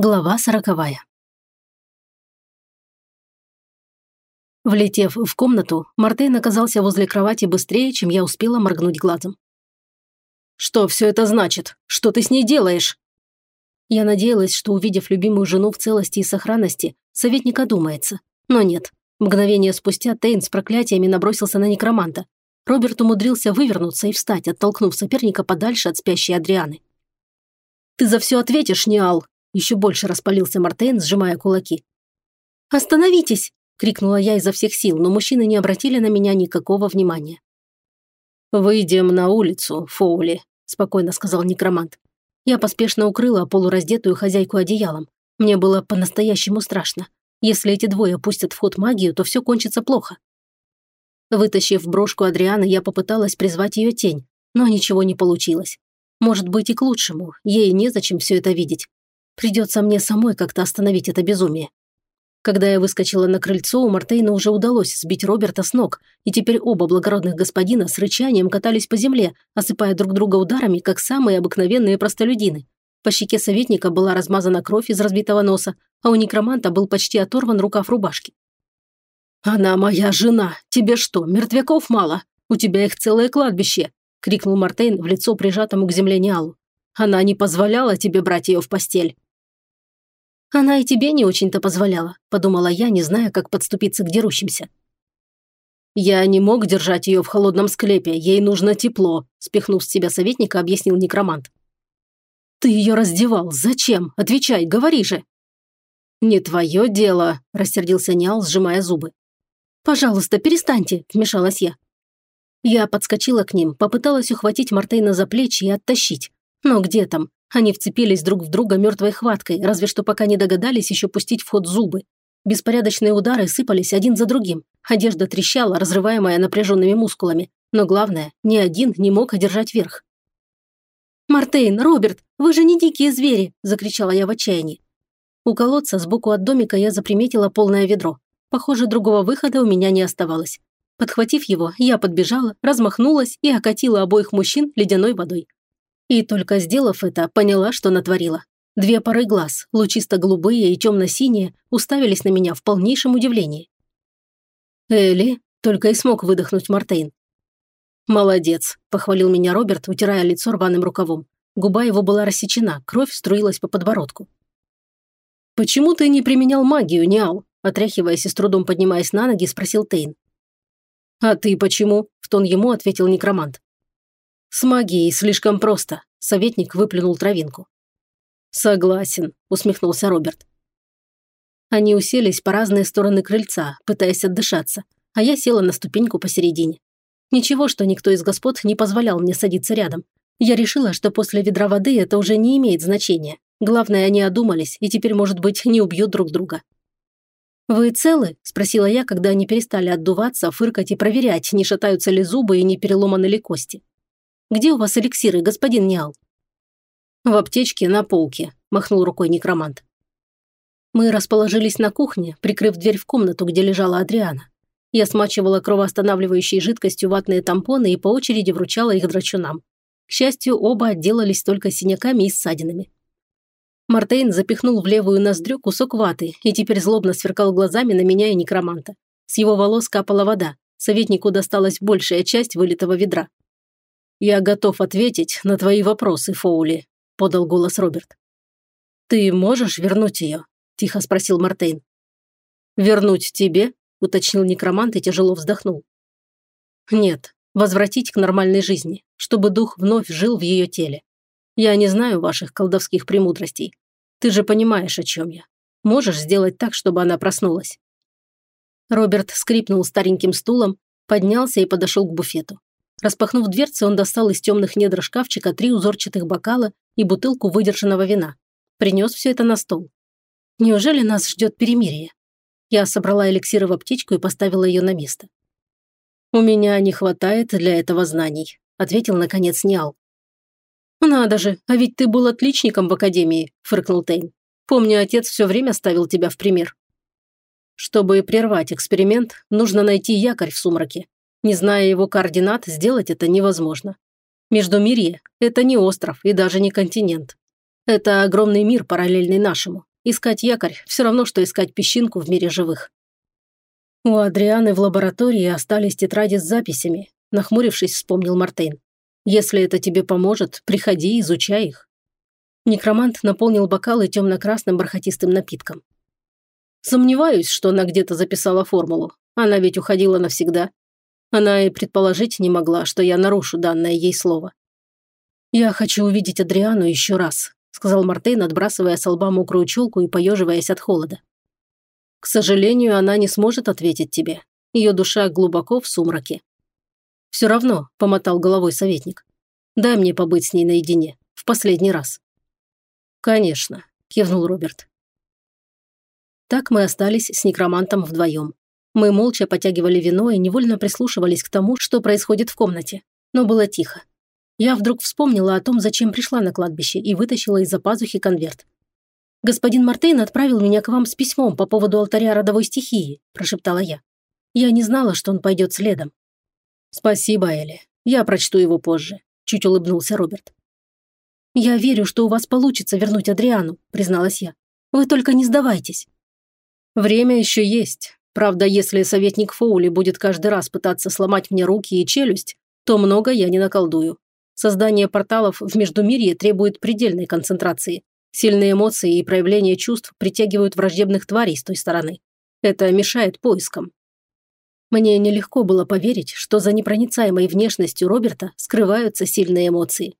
Глава сороковая. Влетев в комнату, Мартейн оказался возле кровати быстрее, чем я успела моргнуть глазом. «Что все это значит? Что ты с ней делаешь?» Я надеялась, что, увидев любимую жену в целости и сохранности, советник одумается. Но нет. Мгновение спустя Тейн с проклятиями набросился на некроманта. Роберт умудрился вывернуться и встать, оттолкнув соперника подальше от спящей Адрианы. «Ты за все ответишь, Ниал!» Еще больше распалился Мартейн, сжимая кулаки. «Остановитесь!» – крикнула я изо всех сил, но мужчины не обратили на меня никакого внимания. «Выйдем на улицу, Фоули», – спокойно сказал некромант. Я поспешно укрыла полураздетую хозяйку одеялом. Мне было по-настоящему страшно. Если эти двое пустят в ход магию, то все кончится плохо. Вытащив брошку Адрианы, я попыталась призвать ее тень, но ничего не получилось. Может быть и к лучшему, ей незачем все это видеть. Придется мне самой как-то остановить это безумие. Когда я выскочила на крыльцо, у Мартейна уже удалось сбить Роберта с ног, и теперь оба благородных господина с рычанием катались по земле, осыпая друг друга ударами, как самые обыкновенные простолюдины. По щеке советника была размазана кровь из разбитого носа, а у некроманта был почти оторван рукав рубашки. «Она моя жена! Тебе что, мертвяков мало? У тебя их целое кладбище!» – крикнул Мартейн в лицо прижатому к земле Ниалу. «Она не позволяла тебе брать ее в постель!» «Она и тебе не очень-то позволяла», – подумала я, не зная, как подступиться к дерущимся. «Я не мог держать ее в холодном склепе, ей нужно тепло», – спихнув с себя советника, объяснил некромант. «Ты ее раздевал. Зачем? Отвечай, говори же!» «Не твое дело», – рассердился Ниал, сжимая зубы. «Пожалуйста, перестаньте», – вмешалась я. Я подскочила к ним, попыталась ухватить Мартейна за плечи и оттащить. Но где там? Они вцепились друг в друга мертвой хваткой, разве что пока не догадались еще пустить в ход зубы. Беспорядочные удары сыпались один за другим. Одежда трещала, разрываемая напряженными мускулами. Но главное, ни один не мог одержать верх. «Мартейн, Роберт, вы же не дикие звери!» – закричала я в отчаянии. У колодца сбоку от домика я заприметила полное ведро. Похоже, другого выхода у меня не оставалось. Подхватив его, я подбежала, размахнулась и окатила обоих мужчин ледяной водой. И только сделав это, поняла, что натворила. Две пары глаз, лучисто-голубые и темно-синие, уставились на меня в полнейшем удивлении. «Элли», – только и смог выдохнуть Мартейн. «Молодец», – похвалил меня Роберт, утирая лицо рваным рукавом. Губа его была рассечена, кровь струилась по подбородку. «Почему ты не применял магию, Ниал?» – отряхиваясь и с трудом поднимаясь на ноги, спросил Тейн. «А ты почему?» – в тон ему ответил некромант. «С магией слишком просто», – советник выплюнул травинку. «Согласен», – усмехнулся Роберт. Они уселись по разные стороны крыльца, пытаясь отдышаться, а я села на ступеньку посередине. Ничего, что никто из господ не позволял мне садиться рядом. Я решила, что после ведра воды это уже не имеет значения. Главное, они одумались и теперь, может быть, не убьют друг друга. «Вы целы?» – спросила я, когда они перестали отдуваться, фыркать и проверять, не шатаются ли зубы и не переломаны ли кости. Где у вас эликсиры, господин Ниал?» «В аптечке на полке», – махнул рукой некромант. Мы расположились на кухне, прикрыв дверь в комнату, где лежала Адриана. Я смачивала кровоостанавливающей жидкостью ватные тампоны и по очереди вручала их драчунам. К счастью, оба отделались только синяками и ссадинами. Мартейн запихнул в левую ноздрю кусок ваты и теперь злобно сверкал глазами на меня и некроманта. С его волос капала вода. Советнику досталась большая часть вылитого ведра. «Я готов ответить на твои вопросы, Фоули», – подал голос Роберт. «Ты можешь вернуть ее?» – тихо спросил Мартейн. «Вернуть тебе?» – уточнил некромант и тяжело вздохнул. «Нет, возвратить к нормальной жизни, чтобы дух вновь жил в ее теле. Я не знаю ваших колдовских премудростей. Ты же понимаешь, о чем я. Можешь сделать так, чтобы она проснулась?» Роберт скрипнул стареньким стулом, поднялся и подошел к буфету. Распахнув дверцы, он достал из темных недр шкафчика три узорчатых бокала и бутылку выдержанного вина. Принес все это на стол. Неужели нас ждет перемирие? Я собрала эликсиры в аптечку и поставила ее на место. «У меня не хватает для этого знаний», – ответил, наконец, Ниал. «Надо же, а ведь ты был отличником в академии», – фыркнул Тейн. «Помню, отец все время ставил тебя в пример». Чтобы прервать эксперимент, нужно найти якорь в сумраке. Не зная его координат, сделать это невозможно. Междумирье – это не остров и даже не континент. Это огромный мир, параллельный нашему. Искать якорь – все равно, что искать песчинку в мире живых. У Адрианы в лаборатории остались тетради с записями. Нахмурившись, вспомнил Мартейн. Если это тебе поможет, приходи, изучай их. Некромант наполнил бокалы темно-красным бархатистым напитком. Сомневаюсь, что она где-то записала формулу. Она ведь уходила навсегда. Она и предположить не могла, что я нарушу данное ей слово. «Я хочу увидеть Адриану еще раз», сказал Мартейн, отбрасывая с лба мокрую челку и поеживаясь от холода. «К сожалению, она не сможет ответить тебе. Ее душа глубоко в сумраке». «Все равно», – помотал головой советник. «Дай мне побыть с ней наедине. В последний раз». «Конечно», – кивнул Роберт. Так мы остались с некромантом вдвоем. Мы молча потягивали вино и невольно прислушивались к тому, что происходит в комнате. Но было тихо. Я вдруг вспомнила о том, зачем пришла на кладбище, и вытащила из-за пазухи конверт. «Господин Мартейн отправил меня к вам с письмом по поводу алтаря родовой стихии», – прошептала я. Я не знала, что он пойдет следом. «Спасибо, Элли. Я прочту его позже», – чуть улыбнулся Роберт. «Я верю, что у вас получится вернуть Адриану», – призналась я. «Вы только не сдавайтесь». Время еще есть. Правда, если советник Фоули будет каждый раз пытаться сломать мне руки и челюсть, то много я не наколдую. Создание порталов в Междумирье требует предельной концентрации. Сильные эмоции и проявление чувств притягивают враждебных тварей с той стороны. Это мешает поискам. Мне нелегко было поверить, что за непроницаемой внешностью Роберта скрываются сильные эмоции.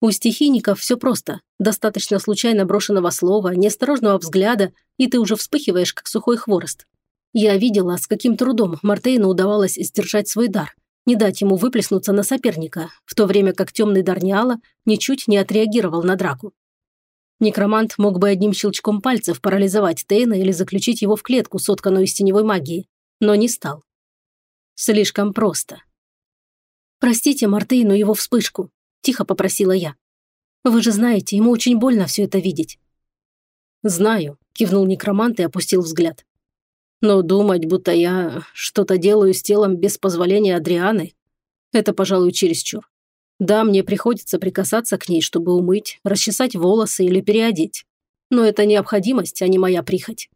У стихийников все просто. Достаточно случайно брошенного слова, неосторожного взгляда, и ты уже вспыхиваешь, как сухой хворост. Я видела, с каким трудом Мартейну удавалось сдержать свой дар, не дать ему выплеснуться на соперника, в то время как темный Дарниала ничуть не отреагировал на драку. Некромант мог бы одним щелчком пальцев парализовать Тейна или заключить его в клетку, сотканную из теневой магии, но не стал. Слишком просто. «Простите Мартейну его вспышку», Тихо попросила я. «Вы же знаете, ему очень больно все это видеть». «Знаю», – кивнул некромант и опустил взгляд. «Но думать, будто я что-то делаю с телом без позволения Адрианы, это, пожалуй, чересчур. Да, мне приходится прикасаться к ней, чтобы умыть, расчесать волосы или переодеть. Но это необходимость, а не моя прихоть».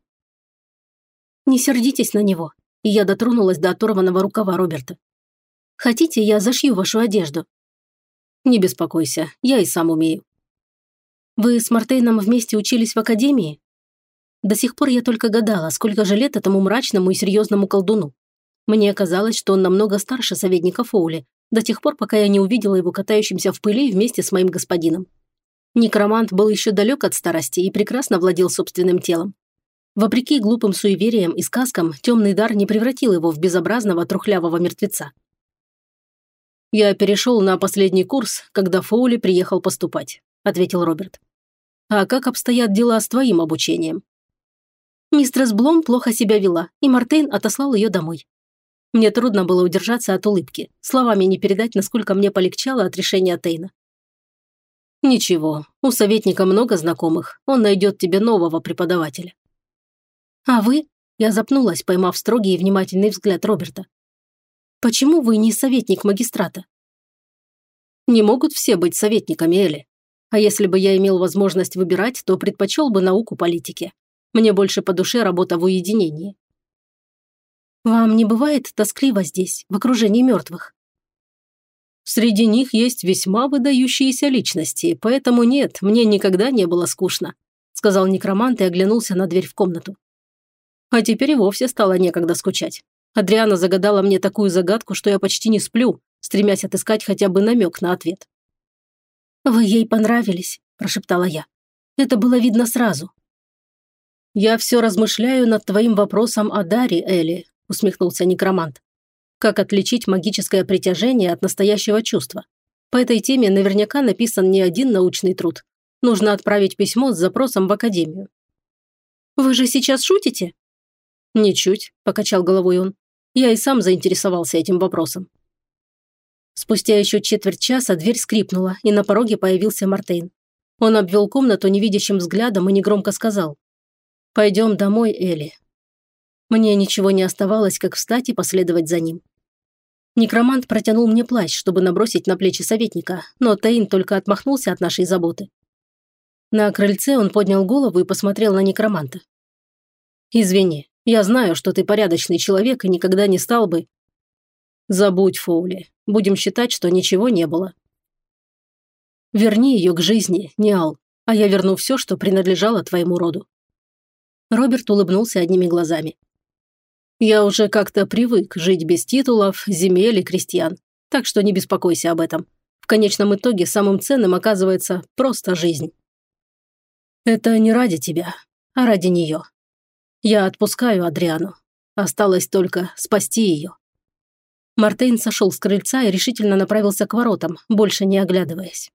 «Не сердитесь на него», и я дотронулась до оторванного рукава Роберта. «Хотите, я зашью вашу одежду? Не беспокойся, я и сам умею. Вы с Мартейном вместе учились в академии? До сих пор я только гадала, сколько же лет этому мрачному и серьезному колдуну. Мне казалось, что он намного старше советника Фоули, до тех пор, пока я не увидела его катающимся в пыли вместе с моим господином. Некромант был еще далек от старости и прекрасно владел собственным телом. Вопреки глупым суевериям и сказкам, темный дар не превратил его в безобразного трухлявого мертвеца. «Я перешел на последний курс, когда Фоули приехал поступать», – ответил Роберт. «А как обстоят дела с твоим обучением?» Мистрес Блом плохо себя вела, и Мартейн отослал ее домой. Мне трудно было удержаться от улыбки. Словами не передать, насколько мне полегчало от решения Тейна. «Ничего, у советника много знакомых, он найдет тебе нового преподавателя». «А вы?» – я запнулась, поймав строгий и внимательный взгляд Роберта. Почему вы не советник магистрата? Не могут все быть советниками, Эли. А если бы я имел возможность выбирать, то предпочел бы науку политики. Мне больше по душе работа в уединении. Вам не бывает тоскливо здесь, в окружении мертвых? Среди них есть весьма выдающиеся личности, поэтому нет, мне никогда не было скучно», сказал некромант и оглянулся на дверь в комнату. А теперь и вовсе стало некогда скучать. Адриана загадала мне такую загадку, что я почти не сплю, стремясь отыскать хотя бы намек на ответ. «Вы ей понравились», – прошептала я. «Это было видно сразу». «Я все размышляю над твоим вопросом о даре, Элли», – усмехнулся некромант. «Как отличить магическое притяжение от настоящего чувства? По этой теме наверняка написан не один научный труд. Нужно отправить письмо с запросом в академию». «Вы же сейчас шутите?» «Ничуть», – покачал головой он. «Я и сам заинтересовался этим вопросом». Спустя еще четверть часа дверь скрипнула, и на пороге появился Мартейн. Он обвел комнату невидящим взглядом и негромко сказал. «Пойдем домой, Элли». Мне ничего не оставалось, как встать и последовать за ним. Некромант протянул мне плащ, чтобы набросить на плечи советника, но Тейн только отмахнулся от нашей заботы. На крыльце он поднял голову и посмотрел на некроманта. «Извини, я знаю, что ты порядочный человек и никогда не стал бы...» «Забудь, Фоули. Будем считать, что ничего не было». «Верни ее к жизни, Ниал, а я верну все, что принадлежало твоему роду». Роберт улыбнулся одними глазами. «Я уже как-то привык жить без титулов, земель и крестьян, так что не беспокойся об этом. В конечном итоге самым ценным оказывается просто жизнь». Это не ради тебя, а ради нее. Я отпускаю Адриану. Осталось только спасти ее. Мартейн сошел с крыльца и решительно направился к воротам, больше не оглядываясь.